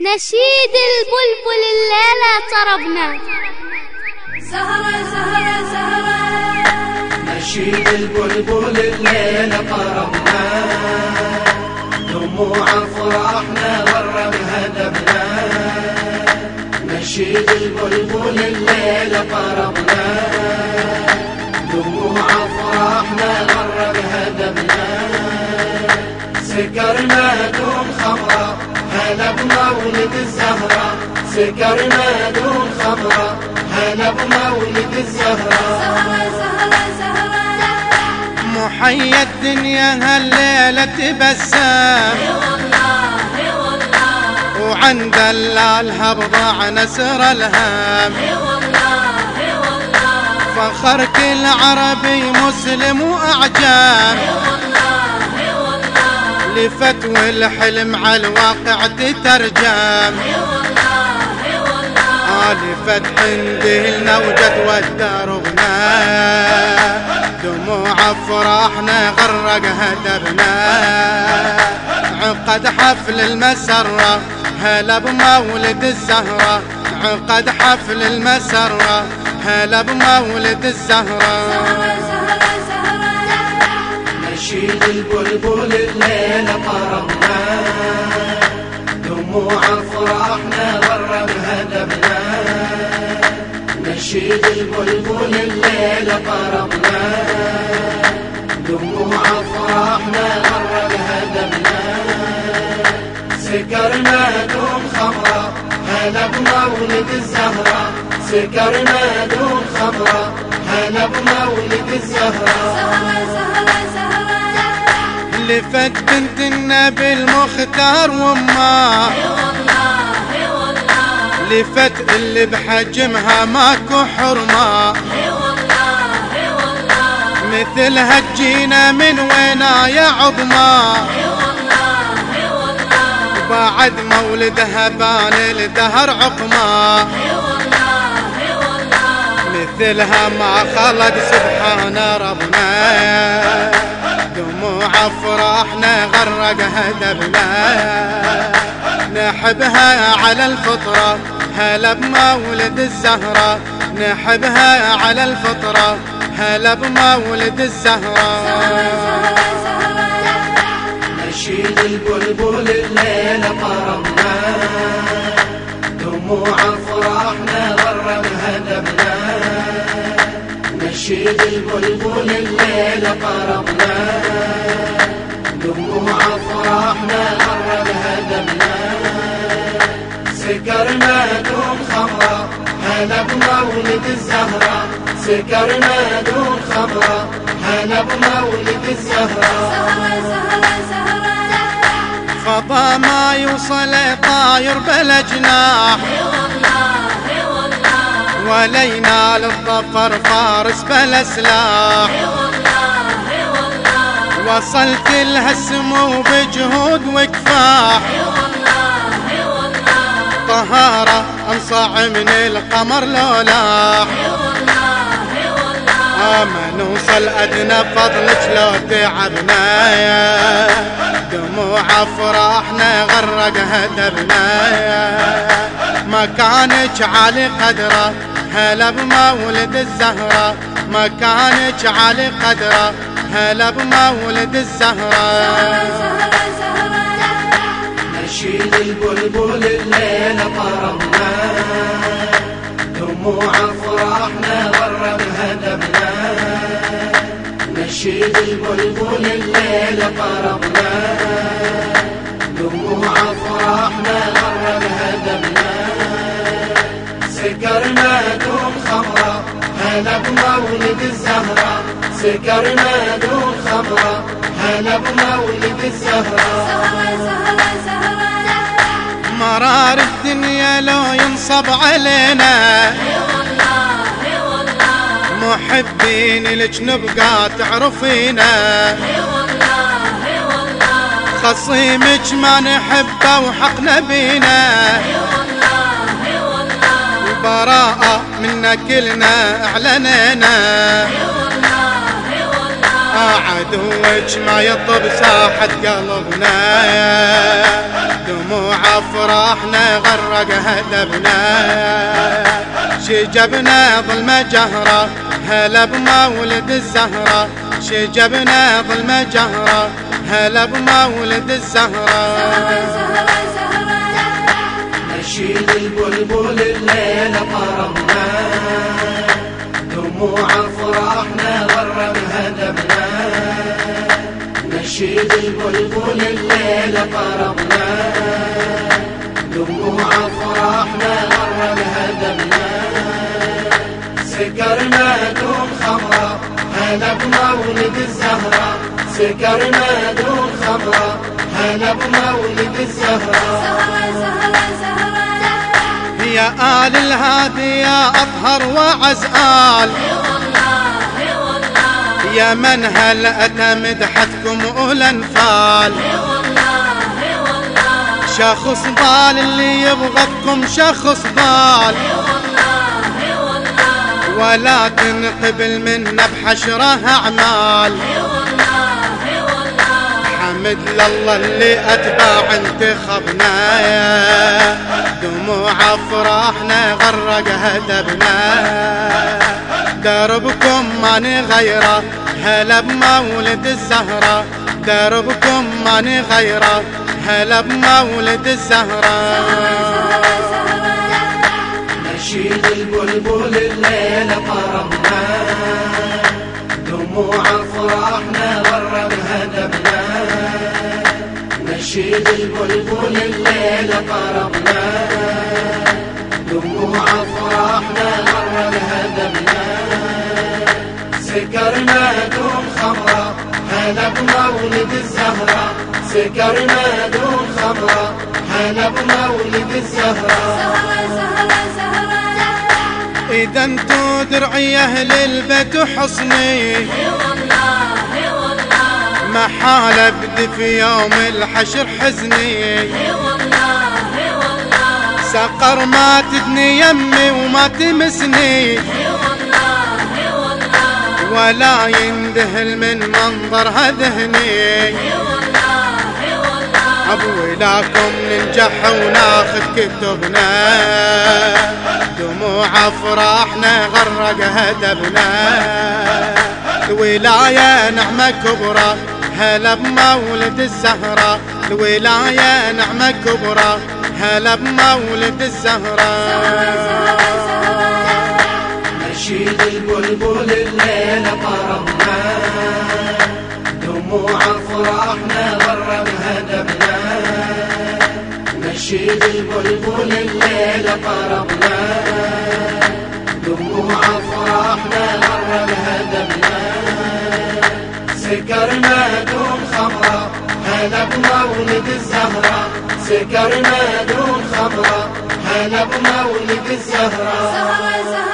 نشيد البلبل الليلة طربنا. سهرة سهرة سهرة نشيد البلبل الليلة طربنا. دموع فرحنا غرب هدبنا. نشيد البلبل الليلة طربنا. دموع فرحنا غرب هدبنا. سكرنا دون خمرة. هلا بمولد الزهرة سكرنا دون خمرة هلا بمولد الزهرة. سهرة سهرة سهرة محيا الدنيا هالليلة تبسم. إي والله إي والله. وعند اللالها بضاع نسر الهام إي والله إي والله. فخر كل عربي مسلم وأعجام إي والله. اي لفت والحلم على الواقع تترجم. أي والله أي والله. آلفت عندهلنا وجد ودربنا دموع فرحنا غرق هدرنا عقد حفل المسرة هلا بمولد الزهرة. عقد حفل المسرة هلا بمولد الزهرة. نشيد البلبل الليلة طربنا دموع فرحنا غرب هدبنا نشيد البلبل الليلة طربنا دموع فرحنا غرب هدبنا سكرنا دون خمرة هلا بمولد الزهرة. سكرنا دون خمرة هلا بمولد الزهرة. سهرة سهرة سهرة لفت بنت النبي المختار والله لفت اللي بحجمها ماكو والله مثلها تجينا من وينا يا عظمى. بعد مولدها بان الدهر والله مثلها ما خلق سبحان ربنا. دموع فرحنا غرق هدبنا نحبها على الفطرة هلا بمولد الزهرة. نحبها على الفطرة هلا بمولد الزهرة. نشيد البلبل الليلة طربنا دموع نشيد البلبل الليلة طربنا دموع فرحنا غرب هدبنا سكرنا دون خمرة هلا بمولد الزهرة سكرنا دون خمرة هلا بمولد الزهرة فضا ما يوصل طاير بلا جناح ولا ينال الظفر فارس بلا سلاح وصلت لها السمو بجهود وكفاح. طهارة أنصع من القمر لولاح. ما نوصل ادنى فضلك لو تعبنا يا دموع أفراحنا غرق هدرنا يا مكانك عالي قدرة هلا بمولد الزهرة. مكانك عالي قدرة هلا بمولد الزهرة. نشيد البلبل الليلة طربنا. دموع فرحنا غرب هدبنا. نشيد البلبل الليلة طربنا دموع فرحنا غرب هدبنا سكرنا دون خمرة هلا بمولد الزهرة. سكرنا دون خمرة هلا بمولد الزهرة. مرار الدنيا لو ينصب علينا. محبين لك نبقى تعرفينا اي والله اي والله خصيمك ما نحبه وحقنا بينا اي والله اي والله منا كلنا أعلنينا. اي والله اي والله عدوك ما يطب ساحة قلبنا. دموع أفراحنا غرق هدبنا. شجبنا ظلمة جهرة هلا بمولد الزهرة شجبنا ظلمة جهرة هلا بمولد الزهرة. نشيد البلبل الليلة طربنا دموع افراحنا غرب هدبنا نشيد البلبل الليلة طربنا دموع افراحنا غرب هدبنا سكرنا دون خمرة. هلا بمولد الزهرة. سكرنا دون خمرة. هلا بمولد الزهرة. يا آل الهادي يا أطهر وعزآل. يا من هل أتى مدحتكم أولى انفال شخص ضال اللي يبغضكم شخص ضال. ولكن قبل منا بحشره أعمال. حمد لله اللي أتباع انتخبنا دموع أفراحنا غرق هدبنا. دربكم ما نغيره هلا بمولد الزهرة. دربكم ما نغيره هلا بمولد الزهرة. نشيد البلبل الليلة طربنا دموع افراحنا غرب هدبنا نشيد البلبل الليلة طربنا دموع افراحنا غرب هدبنا سكرنا دون خمرة هلا بمولد الزهرة. سكرنا دون خمرة هلا بمولد الزهرة. إذا انتو درعيه للبيت وحصني ما حال أبدي في يوم الحشر حزني. سقر ما تدني يمي وما تمسني. ولا يندهل من منظرها ذهني. لكم ننجح وناخذ كتبنا. دموع أفراحنا غرق هدبنا. الولاية نعمة كبرى هلا بمولد الزهرة. الولاية نعمة كبرى هلا بمولد الزهرة. نشيد البلبل الليلة طربنا. دموع افراحنا غرب هدبنا نشيد البلبل الليلة طربنا دموع افراحنا غرب هدبنا سكرنا دون خمرة هلا بمولد الزهرة. سكرنا دون خمرة هلا بمولد الزهرة.